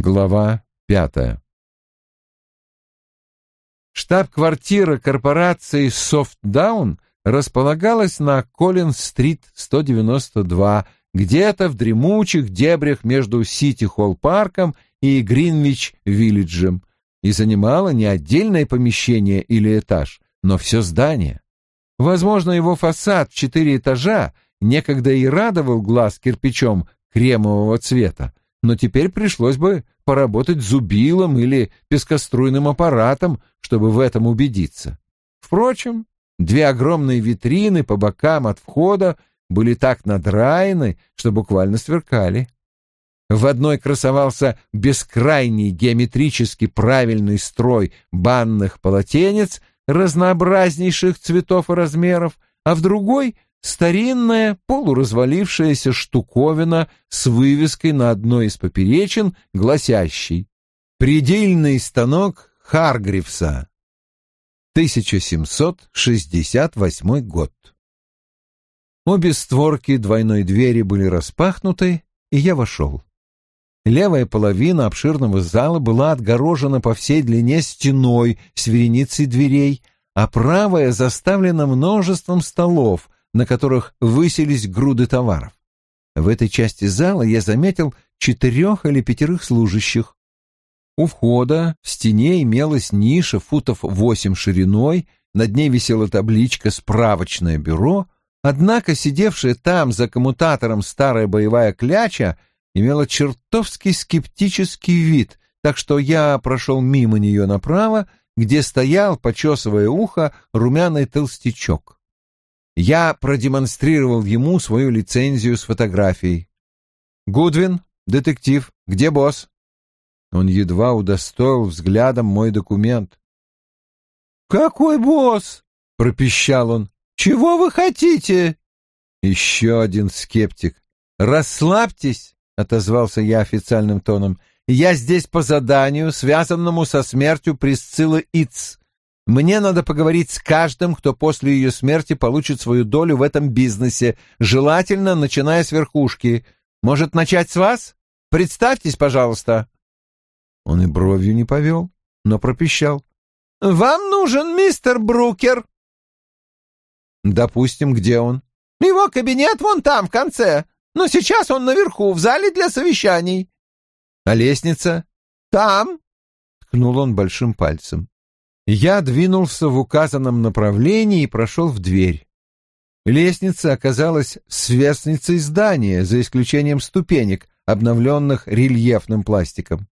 Глава пятая. Штаб-квартира корпорации «Софтдаун» располагалась на Коллинс-стрит 192, где-то в дремучих дебрях между Сити-Холл-парком и Гринвич-Виллиджем, и занимала не отдельное помещение или этаж, но все здание. Возможно, его фасад в четыре этажа некогда и радовал глаз кирпичом кремового цвета, но теперь пришлось бы поработать зубилом или пескоструйным аппаратом, чтобы в этом убедиться. Впрочем, две огромные витрины по бокам от входа были так надраены, что буквально сверкали. В одной красовался бескрайний геометрически правильный строй банных полотенец разнообразнейших цветов и размеров, а в другой — Старинная, полуразвалившаяся штуковина с вывеской на одной из поперечин, гласящей «Предельный станок Харгривса, 1768 год». Обе створки двойной двери были распахнуты, и я вошел. Левая половина обширного зала была отгорожена по всей длине стеной с вереницей дверей, а правая заставлена множеством столов — на которых высились груды товаров. В этой части зала я заметил четырех или пятерых служащих. У входа в стене имелась ниша футов восемь шириной, над ней висела табличка «Справочное бюро», однако сидевшая там за коммутатором старая боевая кляча имела чертовски скептический вид, так что я прошел мимо нее направо, где стоял, почесывая ухо, румяный толстячок. Я продемонстрировал ему свою лицензию с фотографией. «Гудвин, детектив, где босс?» Он едва удостоил взглядом мой документ. «Какой босс?» — пропищал он. «Чего вы хотите?» Еще один скептик. «Расслабьтесь», — отозвался я официальным тоном. «Я здесь по заданию, связанному со смертью Присциллы Иц. Мне надо поговорить с каждым, кто после ее смерти получит свою долю в этом бизнесе, желательно начиная с верхушки. Может, начать с вас? Представьтесь, пожалуйста». Он и бровью не повел, но пропищал. «Вам нужен мистер Брукер». «Допустим, где он?» «Его кабинет вон там, в конце. Но сейчас он наверху, в зале для совещаний». «А лестница?» «Там», — ткнул он большим пальцем. Я двинулся в указанном направлении и прошел в дверь. Лестница оказалась сверстницей здания, за исключением ступенек, обновленных рельефным пластиком.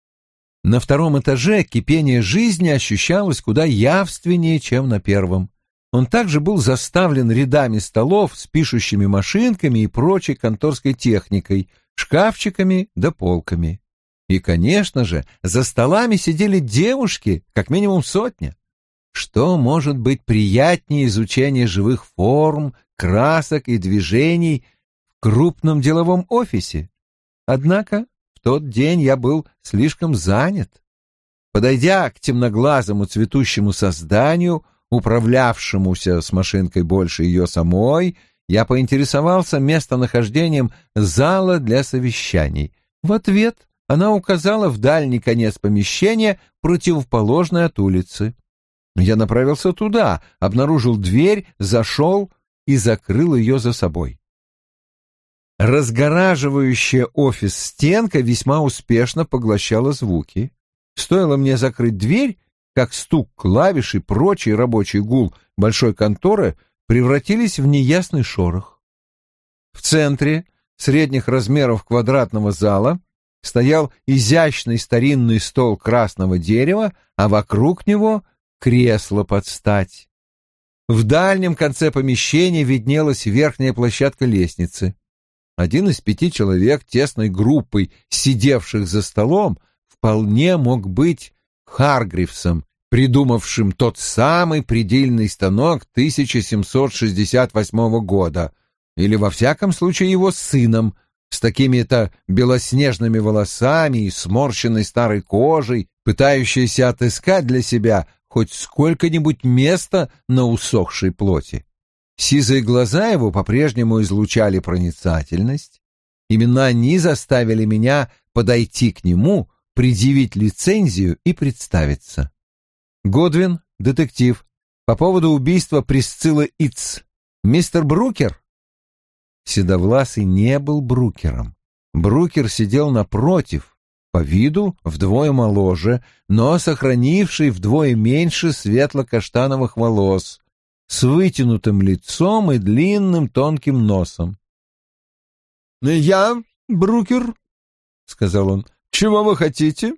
На втором этаже кипение жизни ощущалось куда явственнее, чем на первом. Он также был заставлен рядами столов с пишущими машинками и прочей конторской техникой, шкафчиками да полками. И, конечно же, за столами сидели девушки, как минимум сотня. Что может быть приятнее изучения живых форм, красок и движений в крупном деловом офисе? Однако в тот день я был слишком занят. Подойдя к темноглазому цветущему созданию, управлявшемуся с машинкой больше ее самой, я поинтересовался местонахождением зала для совещаний. В ответ она указала в дальний конец помещения, противоположный от улицы. Я направился туда, обнаружил дверь, зашел и закрыл ее за собой. Разгораживающая офис стенка весьма успешно поглощала звуки. Стоило мне закрыть дверь, как стук клавиш и прочий рабочий гул большой конторы превратились в неясный шорох. В центре средних размеров квадратного зала стоял изящный старинный стол красного дерева, а вокруг него — кресло под стать. В дальнем конце помещения виднелась верхняя площадка лестницы. Один из пяти человек тесной группой, сидевших за столом, вполне мог быть Харгривсом, придумавшим тот самый предельный станок 1768 года, или во всяком случае его сыном, с такими-то белоснежными волосами и сморщенной старой кожей, пытающийся отыскать для себя хоть сколько-нибудь места на усохшей плоти. Сизые глаза его по-прежнему излучали проницательность. Именно они заставили меня подойти к нему, предъявить лицензию и представиться. Годвин, детектив, по поводу убийства Присциллы Иц. Мистер Брукер? Седовласый не был Брукером. Брукер сидел напротив, по виду вдвое моложе, но сохранивший вдвое меньше светло-каштановых волос, с вытянутым лицом и длинным тонким носом. «Я, Брукер», — сказал он, — «чего вы хотите?»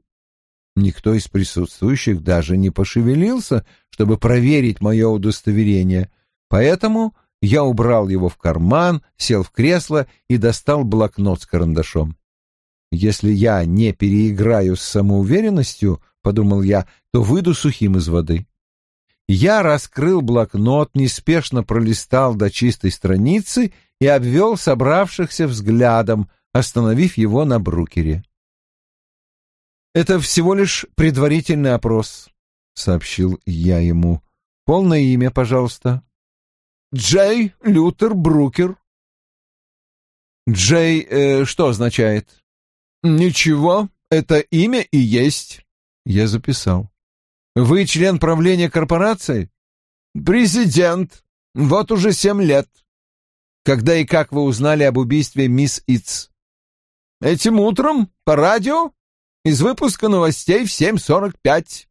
Никто из присутствующих даже не пошевелился, чтобы проверить мое удостоверение, поэтому я убрал его в карман, сел в кресло и достал блокнот с карандашом. Если я не переиграю с самоуверенностью, подумал я, то выйду сухим из воды. Я раскрыл блокнот, неспешно пролистал до чистой страницы и обвел собравшихся взглядом, остановив его на брукере. «Это всего лишь предварительный опрос», — сообщил я ему. «Полное имя, пожалуйста». «Джей Лютер Брукер». «Джей э, что означает?» «Ничего, это имя и есть». Я записал. «Вы член правления корпорации?» «Президент. Вот уже семь лет». «Когда и как вы узнали об убийстве мисс Иц?» «Этим утром по радио из выпуска новостей в 7.45».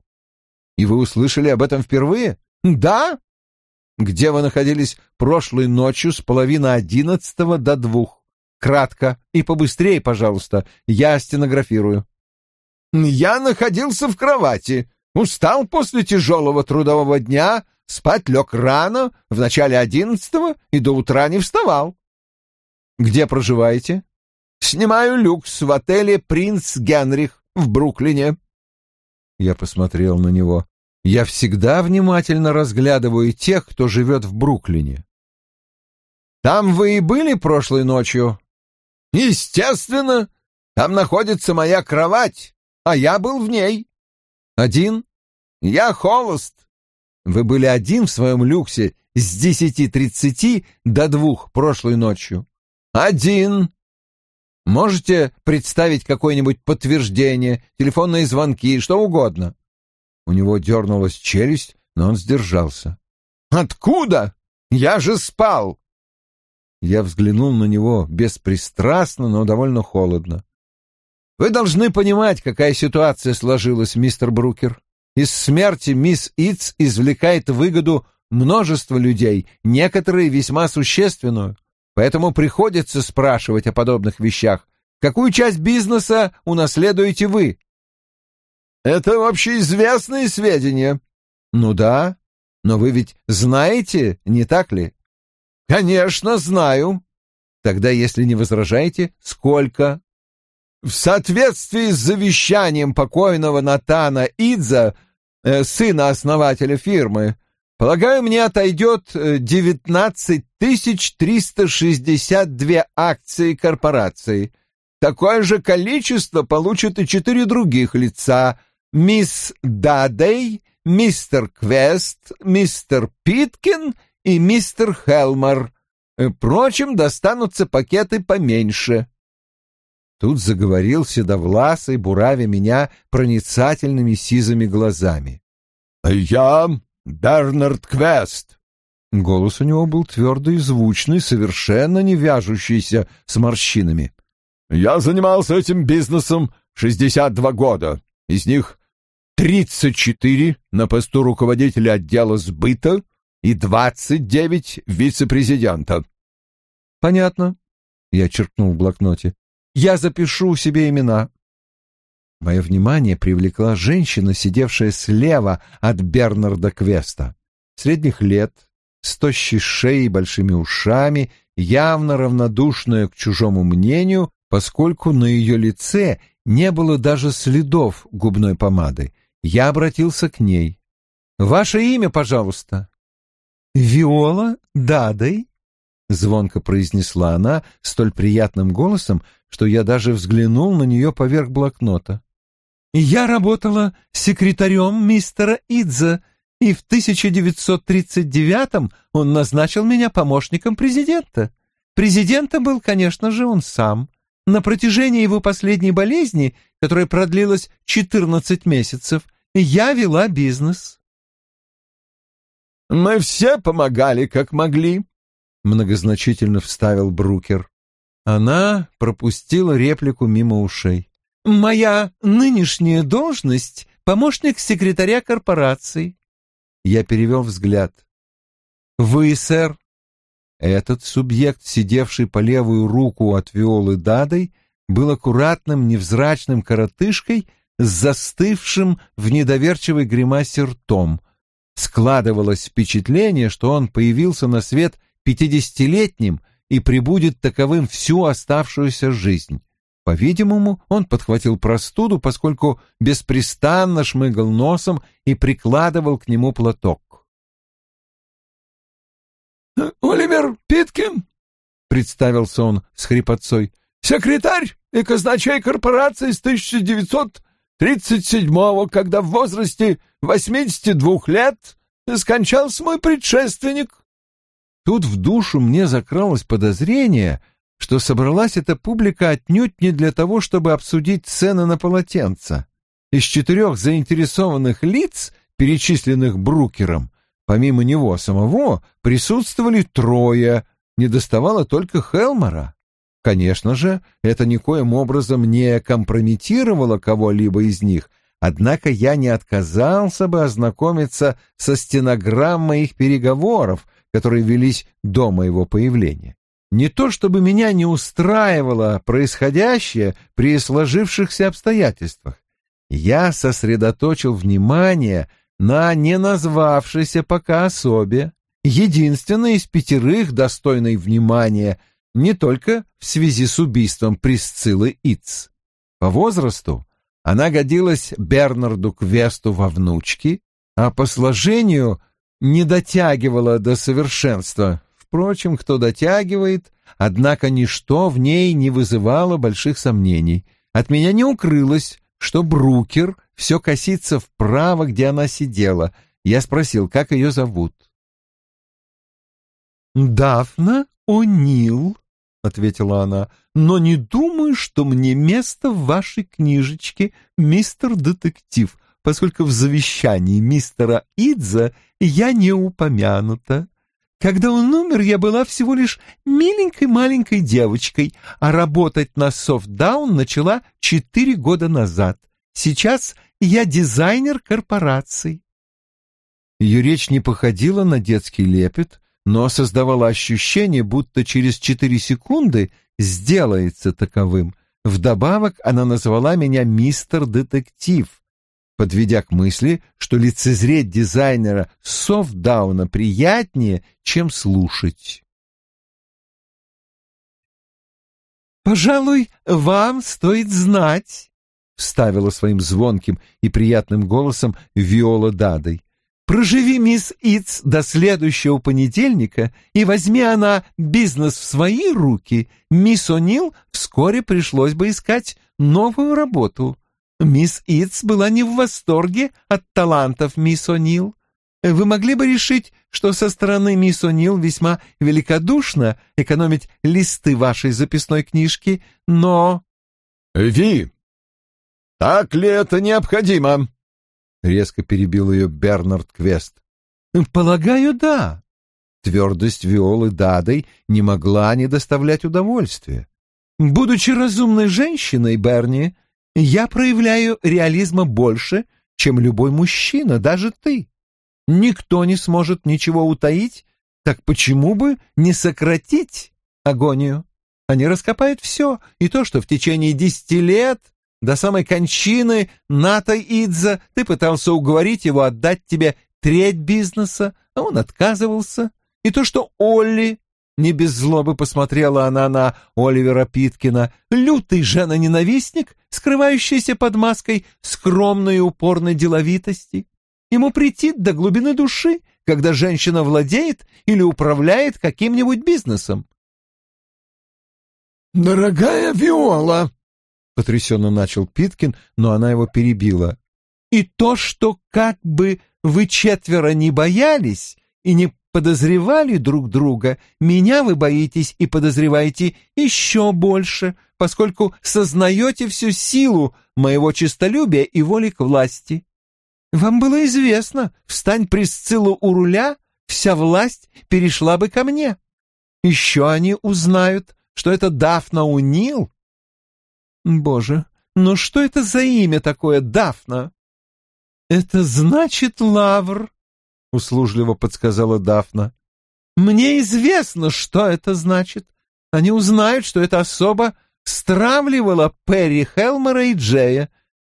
«И вы услышали об этом впервые?» «Да». «Где вы находились прошлой ночью с половины одиннадцатого до двух?» Кратко и побыстрее, пожалуйста, я стенографирую. Я находился в кровати, устал после тяжелого трудового дня, спать лег рано, в начале одиннадцатого и до утра не вставал. Где проживаете? Снимаю люкс в отеле «Принц Генрих» в Бруклине. Я посмотрел на него. Я всегда внимательно разглядываю тех, кто живет в Бруклине. Там вы и были прошлой ночью? Естественно, там находится моя кровать, а я был в ней. Один? Я холост. Вы были один в своем люксе с десяти тридцати до двух прошлой ночью. Один. Можете представить какое-нибудь подтверждение, телефонные звонки, что угодно. У него дернулась челюсть, но он сдержался. Откуда? Я же спал. Я взглянул на него беспристрастно, но довольно холодно. «Вы должны понимать, какая ситуация сложилась, мистер Брукер. Из смерти мисс Итс извлекает выгоду множество людей, некоторые весьма существенную. Поэтому приходится спрашивать о подобных вещах. Какую часть бизнеса унаследуете вы?» «Это общеизвестные сведения». «Ну да, но вы ведь знаете, не так ли?» «Конечно, знаю». «Тогда, если не возражаете, сколько?» «В соответствии с завещанием покойного Натана Идза, э, сына основателя фирмы, полагаю, мне отойдет 19 э, 362 акции корпорации. Такое же количество получат и четыре других лица. Мисс Дадей, мистер Квест, мистер Питкин — и мистер Хелмор, э, Прочим достанутся пакеты поменьше». Тут заговорил седовласый, буравя меня проницательными сизыми глазами. Э, «Я Бернард Квест». Голос у него был твердый и звучный, совершенно не вяжущийся с морщинами. «Я занимался этим бизнесом шестьдесят два года, из них тридцать четыре на посту руководителя отдела сбыта, и двадцать девять вице-президента». «Понятно», — я черкнул в блокноте. «Я запишу себе имена». Мое внимание привлекла женщина, сидевшая слева от Бернарда Квеста. Средних лет, с тощей шеей, и большими ушами, явно равнодушная к чужому мнению, поскольку на ее лице не было даже следов губной помады. Я обратился к ней. «Ваше имя, пожалуйста». «Виола, дадай!» — звонко произнесла она столь приятным голосом, что я даже взглянул на нее поверх блокнота. «Я работала секретарем мистера Идза, и в 1939-м он назначил меня помощником президента. Президентом был, конечно же, он сам. На протяжении его последней болезни, которая продлилась 14 месяцев, я вела бизнес. «Мы все помогали, как могли», — многозначительно вставил Брукер. Она пропустила реплику мимо ушей. «Моя нынешняя должность — помощник секретаря корпорации». Я перевел взгляд. «Вы, сэр?» Этот субъект, сидевший по левую руку от Виолы Дадой, был аккуратным невзрачным коротышкой с застывшим в недоверчивой гримасе ртом. Складывалось впечатление, что он появился на свет пятидесятилетним и пребудет таковым всю оставшуюся жизнь. По-видимому, он подхватил простуду, поскольку беспрестанно шмыгал носом и прикладывал к нему платок. «Оливер Питкин», — представился он с хрипотцой, — «секретарь и казначей корпорации с 1900 тридцать седьмого, когда в возрасте восьмидесяти двух лет скончался мой предшественник. Тут в душу мне закралось подозрение, что собралась эта публика отнюдь не для того, чтобы обсудить цены на полотенца. Из четырех заинтересованных лиц, перечисленных брукером, помимо него самого, присутствовали трое, недоставало только Хелмера. Конечно же, это никоим образом не компрометировало кого-либо из них, однако я не отказался бы ознакомиться со стенограммой их переговоров, которые велись до моего появления. Не то чтобы меня не устраивало происходящее при сложившихся обстоятельствах. Я сосредоточил внимание на не назвавшейся пока особе, единственной из пятерых достойной внимания — не только в связи с убийством Присциллы Иц. По возрасту она годилась Бернарду Квесту во внучке, а по сложению не дотягивала до совершенства. Впрочем, кто дотягивает, однако ничто в ней не вызывало больших сомнений. От меня не укрылось, что Брукер все косится вправо, где она сидела. Я спросил, как ее зовут. «Дафна О'Нил», ответила она, но не думаю, что мне место в вашей книжечке, мистер детектив, поскольку в завещании мистера Идза я не упомянута. Когда он умер, я была всего лишь миленькой маленькой девочкой, а работать на софтдаун начала четыре года назад. Сейчас я дизайнер корпораций. Ее речь не походила на детский лепет, но создавала ощущение, будто через четыре секунды сделается таковым. Вдобавок она назвала меня «мистер детектив», подведя к мысли, что лицезреть дизайнера софтдауна приятнее, чем слушать. «Пожалуй, вам стоит знать», — вставила своим звонким и приятным голосом Виола Дадой, Проживи мисс Иц до следующего понедельника, и возьми она бизнес в свои руки, мисс О'Нил вскоре пришлось бы искать новую работу. Мисс Иц была не в восторге от талантов мисс О'Нил. Вы могли бы решить, что со стороны мисс О'Нил весьма великодушно экономить листы вашей записной книжки, но... «Ви, так ли это необходимо?» — резко перебил ее Бернард Квест. «Полагаю, да». Твердость Виолы Дадой не могла не доставлять удовольствия. «Будучи разумной женщиной, Берни, я проявляю реализма больше, чем любой мужчина, даже ты. Никто не сможет ничего утаить, так почему бы не сократить агонию? Они раскопают все, и то, что в течение десяти лет до самой кончины Ната Идза ты пытался уговорить его отдать тебе треть бизнеса, а он отказывался. И то, что Олли, не без злобы посмотрела она на Оливера Питкина, лютый жена-ненавистник, скрывающийся под маской скромной и упорной деловитости. Ему претит до глубины души, когда женщина владеет или управляет каким-нибудь бизнесом. «Дорогая Виола!» потрясенно начал Питкин, но она его перебила. «И то, что как бы вы четверо не боялись и не подозревали друг друга, меня вы боитесь и подозреваете еще больше, поскольку сознаете всю силу моего честолюбия и воли к власти. Вам было известно, встань Присциллу у руля, вся власть перешла бы ко мне. Еще они узнают, что это Дафна Унил Боже, ну что это за имя такое, Дафна? Это значит лавр, услужливо подсказала Дафна. Мне известно, что это значит. Они узнают, что эта особа стравливала Перри Хелмера и Джея.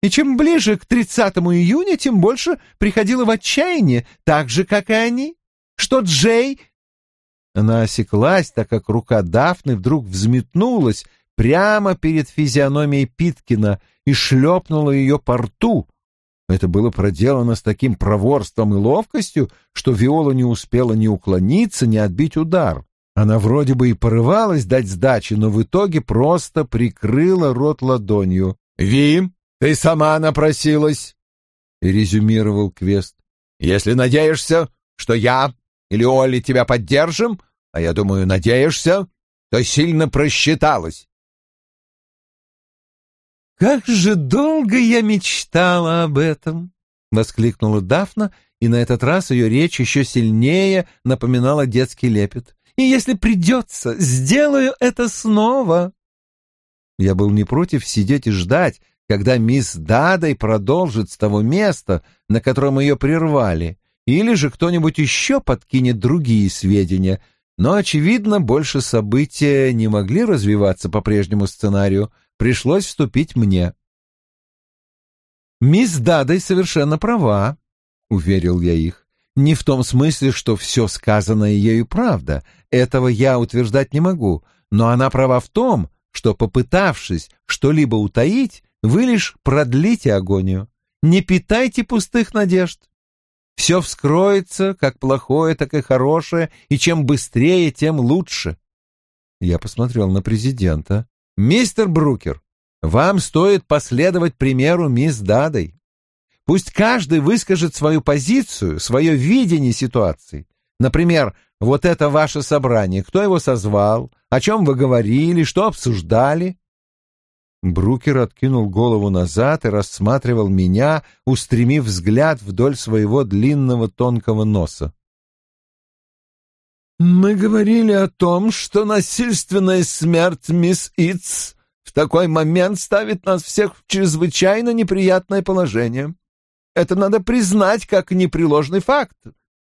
И чем ближе к 30 июня, тем больше приходило в отчаяние, так же, как и они, что Джей... Она осеклась, так как рука Дафны вдруг взметнулась, прямо перед физиономией Питкина и шлепнула ее по рту. Это было проделано с таким проворством и ловкостью, что Виола не успела ни уклониться, ни отбить удар. Она вроде бы и порывалась дать сдачи, но в итоге просто прикрыла рот ладонью. Вим, ты сама напросилась!» — резюмировал Квест. «Если надеешься, что я или Оли тебя поддержим, а я думаю, надеешься, то сильно просчиталась. «Как же долго я мечтала об этом!» — воскликнула Дафна, и на этот раз ее речь еще сильнее напоминала детский лепет. «И если придется, сделаю это снова!» Я был не против сидеть и ждать, когда мисс Дадай продолжит с того места, на котором ее прервали, или же кто-нибудь еще подкинет другие сведения, но, очевидно, больше события не могли развиваться по прежнему сценарию — пришлось вступить мне. «Мисс Дадай совершенно права», — уверил я их. «Не в том смысле, что все сказанное ею правда. Этого я утверждать не могу. Но она права в том, что, попытавшись что-либо утаить, вы лишь продлите агонию. Не питайте пустых надежд. Все вскроется, как плохое, так и хорошее, и чем быстрее, тем лучше». Я посмотрел на президента. Мистер Брукер, вам стоит последовать примеру мисс Дадой. Пусть каждый выскажет свою позицию, свое видение ситуации. Например, вот это ваше собрание, кто его созвал, о чем вы говорили, что обсуждали. Брукер откинул голову назад и рассматривал меня, устремив взгляд вдоль своего длинного тонкого носа. Мы говорили о том, что насильственная смерть мисс Итс в такой момент ставит нас всех в чрезвычайно неприятное положение. Это надо признать как непреложный факт.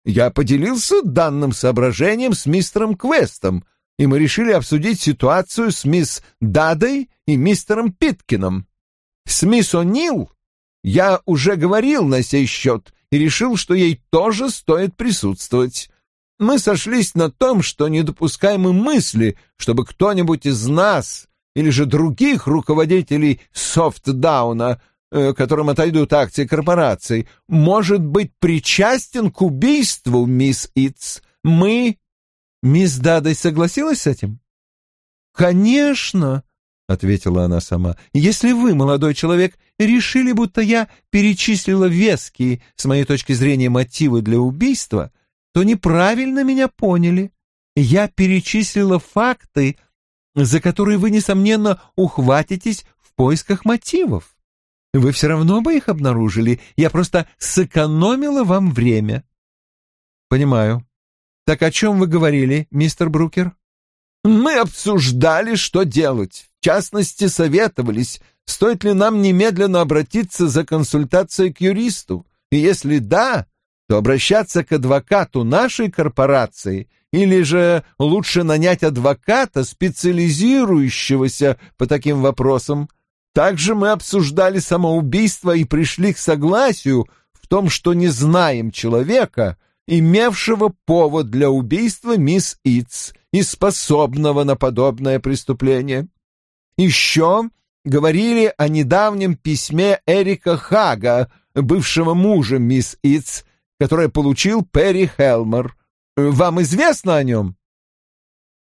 Я поделился данным соображением с мистером Квестом, и мы решили обсудить ситуацию с мисс Дадой и мистером Питкином. С мисс О'Нил я уже говорил на сей счет и решил, что ей тоже стоит присутствовать. Мы сошлись на том, что не допускаем и мысли, чтобы кто-нибудь из нас или же других руководителей софтдауна, э, которым отойдут акции корпораций, может быть причастен к убийству мисс Итс. Мы... Мисс Дадой согласилась с этим? «Конечно», — ответила она сама, — «если вы, молодой человек, решили, будто я перечислила веские, с моей точки зрения, мотивы для убийства, — то неправильно меня поняли. Я перечислила факты, за которые вы, несомненно, ухватитесь в поисках мотивов. Вы все равно бы их обнаружили, я просто сэкономила вам время. Понимаю. Так о чем вы говорили, мистер Брукер? Мы обсуждали, что делать. В частности, советовались, стоит ли нам немедленно обратиться за консультацией к юристу. И если да, то обращаться к адвокату нашей корпорации или же лучше нанять адвоката, специализирующегося по таким вопросам. Также мы обсуждали самоубийство и пришли к согласию в том, что не знаем человека, имевшего повод для убийства мисс Итс и способного на подобное преступление. Еще говорили о недавнем письме Эрика Хага, бывшего мужа мисс Итс, которое получил Перри Хелмер. Э, вам известно о нем?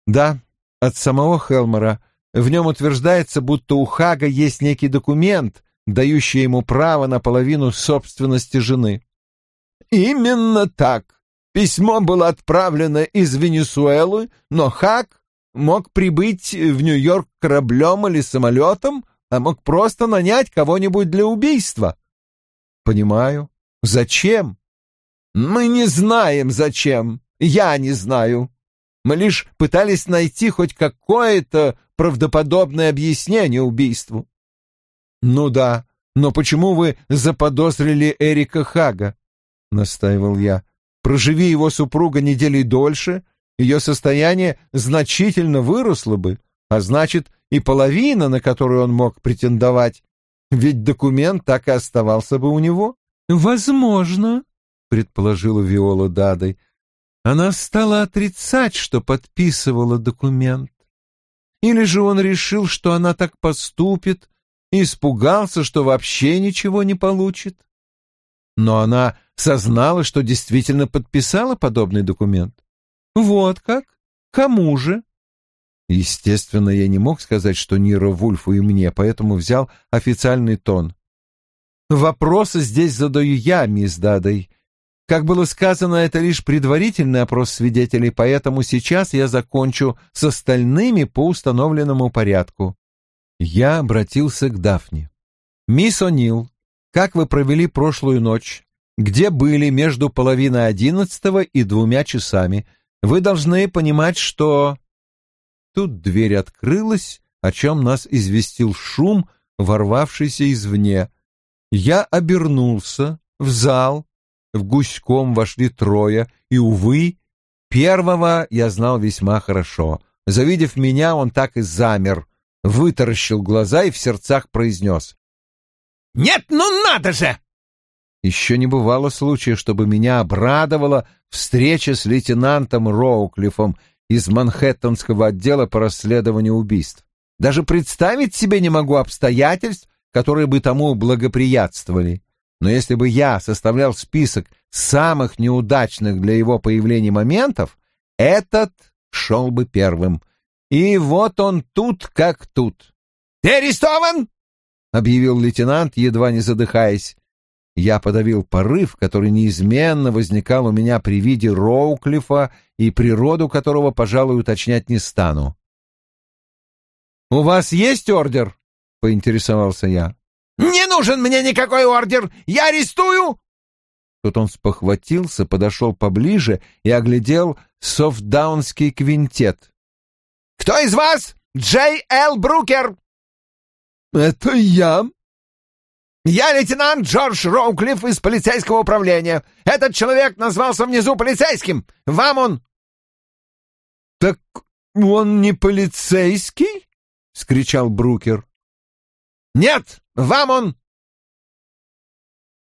Да, от самого Хелмера. В нем утверждается, будто у Хага есть некий документ, дающий ему право на половину собственности жены. Именно так. Письмо было отправлено из Венесуэлы, но Хаг мог прибыть в Нью-Йорк кораблем или самолетом, а мог просто нанять кого-нибудь для убийства. Понимаю. Зачем? Мы не знаем, зачем. Я не знаю. Мы лишь пытались найти хоть какое-то правдоподобное объяснение убийству. Ну да, но почему вы заподозрили Эрика Хага? Настаивал я. Проживи его супруга недели дольше, ее состояние значительно выросло бы, а значит и половина, на которую он мог претендовать, ведь документ так и оставался бы у него. Возможно, предположила Виола Дадой, она стала отрицать, что подписывала документ. Или же он решил, что она так поступит, и испугался, что вообще ничего не получит. Но она сознала, что действительно подписала подобный документ. Вот как? Кому же? Естественно, я не мог сказать, что Нира Вульфу и мне, поэтому взял официальный тон. Вопросы здесь задаю я, мисс Дадой. Как было сказано, это лишь предварительный опрос свидетелей, поэтому сейчас я закончу с остальными по установленному порядку. Я обратился к Дафне. «Мисс О'Нил, как вы провели прошлую ночь? Где были между половиной одиннадцатого и двумя часами? Вы должны понимать, что...» Тут дверь открылась, о чем нас известил шум, ворвавшийся извне. Я обернулся в зал, в гуськом вошли трое, и, увы, первого я знал весьма хорошо. Завидев меня, он так и замер, вытаращил глаза и в сердцах произнес. «Нет, ну надо же!» Еще не бывало случая, чтобы меня обрадовала встреча с лейтенантом Роуклифом из Манхэттенского отдела по расследованию убийств. Даже представить себе не могу обстоятельств, которые бы тому благоприятствовали. Но если бы я составлял список самых неудачных для его появления моментов, этот шел бы первым. И вот он тут как тут. «Ты арестован!» — объявил лейтенант, едва не задыхаясь. Я подавил порыв, который неизменно возникал у меня при виде Роуклифа и природу которого, пожалуй, уточнять не стану. «У вас есть ордер?» — поинтересовался я нужен мне никакой ордер! Я арестую!» Тут он спохватился, подошел поближе и оглядел софтдаунский квинтет. «Кто из вас? Джей Л. Брукер!» «Это я!» «Я лейтенант Джордж Роуклифф из полицейского управления. Этот человек назвался внизу полицейским. Вам он...» «Так он не полицейский?» — скричал Брукер. «Нет, вам он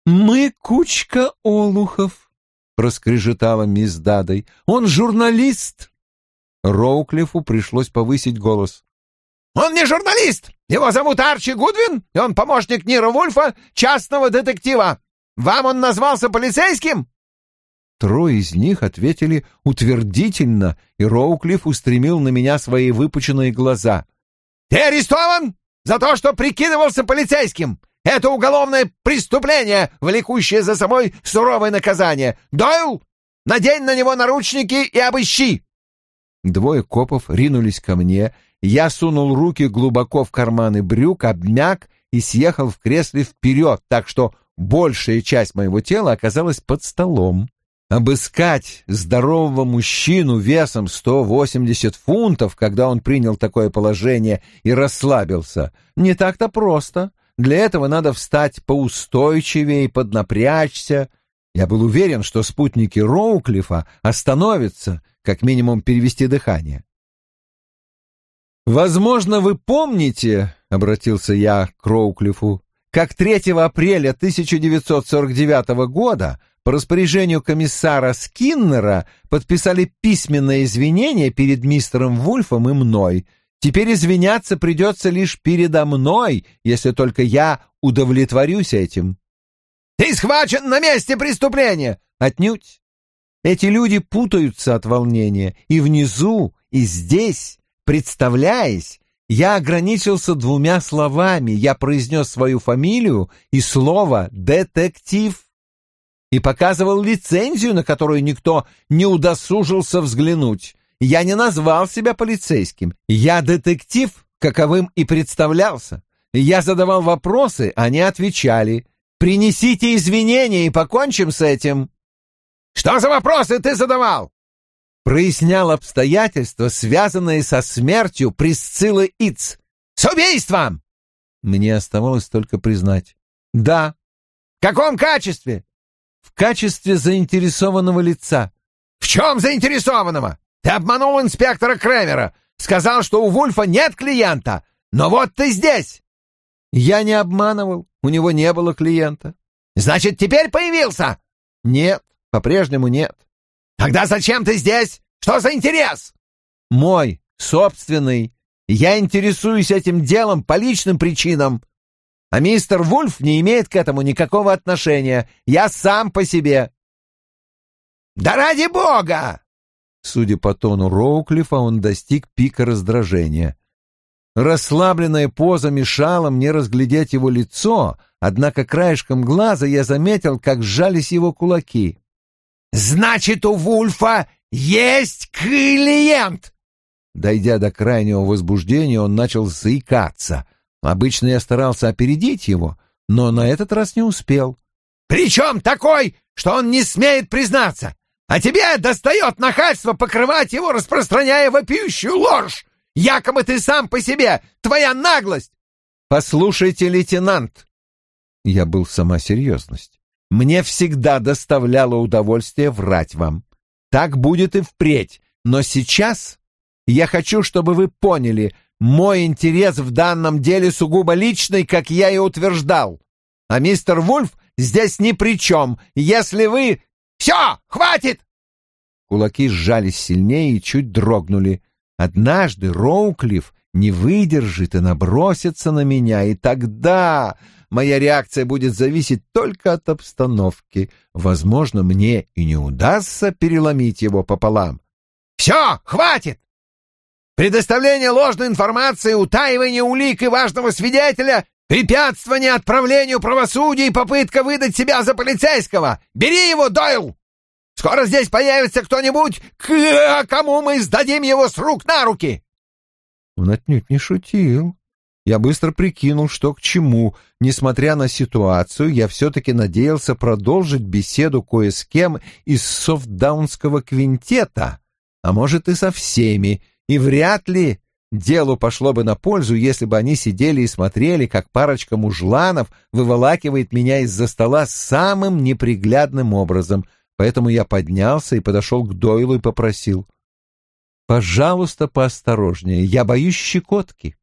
«Мы кучка олухов», — проскрежетала мисс Дадой. «Он журналист!» Роуклифу пришлось повысить голос. «Он не журналист! Его зовут Арчи Гудвин, и он помощник Нира Вульфа, частного детектива. Вам он назвался полицейским?» Трое из них ответили утвердительно, и Роуклифф устремил на меня свои выпученные глаза. «Ты арестован за то, что прикидывался полицейским! Это уголовное преступление, влекущее за собой суровое наказание. Дойл, надень на него наручники и обыщи!» Двое копов ринулись ко мне. Я сунул руки глубоко в карманы брюк, обмяк и съехал в кресле вперед, так что большая часть моего тела оказалась под столом. Обыскать здорового мужчину весом 180 фунтов, когда он принял такое положение и расслабился, не так-то просто. Для этого надо встать поустойчивее и поднапрячься. Я был уверен, что спутники Роуклифа остановятся, как минимум перевести дыхание. «Возможно, вы помните, — обратился я к Роуклифу, — как 3 апреля 1949 года по распоряжению комиссара Скиннера подписали письменное извинение перед мистером Вульфом и мной — Теперь извиняться придется лишь передо мной, если только я удовлетворюсь этим. «Ты схвачен на месте преступления!» «Отнюдь! Эти люди путаются от волнения, и внизу, и здесь, представляясь, я ограничился двумя словами. Я произнес свою фамилию и слово «детектив» и показывал лицензию, на которую никто не удосужился взглянуть. Я не назвал себя полицейским. Я детектив, каковым и представлялся. Я задавал вопросы, они отвечали. «Принесите извинения и покончим с этим». «Что за вопросы ты задавал?» Прояснял обстоятельства, связанные со смертью Присциллы Иц. «С убийством!» Мне оставалось только признать. «Да». «В каком качестве?» «В качестве заинтересованного лица». «В чем заинтересованного?» Ты обманул инспектора Кремера, сказал, что у Вульфа нет клиента, но вот ты здесь. Я не обманывал, у него не было клиента. Значит, теперь появился? Нет, по-прежнему нет. Тогда зачем ты здесь? Что за интерес? Мой, собственный. Я интересуюсь этим делом по личным причинам. А Судя по тону Роуклифа, он достиг пика раздражения. Расслабленная поза мешала мне разглядеть его лицо, однако краешком глаза я заметил, как сжались его кулаки. «Значит, у Вульфа есть клиент!» Дойдя до крайнего возбуждения, он начал заикаться. Обычно я старался опередить его, но на этот раз не успел. «Причем такой, что он не смеет признаться! А тебе достает нахальство покрывать его, распространяя вопиющую ложь! Якобы ты сам по себе! Твоя наглость!» «Послушайте, лейтенант!» Я был сама серьезность. «Мне всегда доставляло удовольствие врать вам. Так будет и впредь. Но сейчас я хочу, чтобы вы поняли, мой интерес в данном деле сугубо личный, как я и утверждал. А мистер Вульф здесь ни при чем. Если вы все, хватит!» Кулаки сжались сильнее и чуть дрогнули. «Однажды Роуклифф не выдержит и набросится на меня, и тогда моя реакция будет зависеть только от обстановки. Возможно, мне и не удастся переломить его пополам». «Все, хватит!» Предоставление ложной информации, утаивание улик и важного свидетеля «Препятствование отправлению правосудия и попытка выдать себя за полицейского! Бери его, Дойл! Скоро здесь появится кто-нибудь, к э, кому мы сдадим его с рук на руки!» Он отнюдь не шутил. Я быстро прикинул, что к чему. Несмотря на ситуацию, я все-таки надеялся продолжить беседу кое с кем из софтдаунского квинтета, а может и со всеми, и вряд ли Делу пошло бы на пользу, если бы они сидели и смотрели, как парочка мужланов выволакивает меня из-за стола самым неприглядным образом. Поэтому я поднялся и подошел к Дойлу и попросил. «Пожалуйста, поосторожнее, я боюсь щекотки».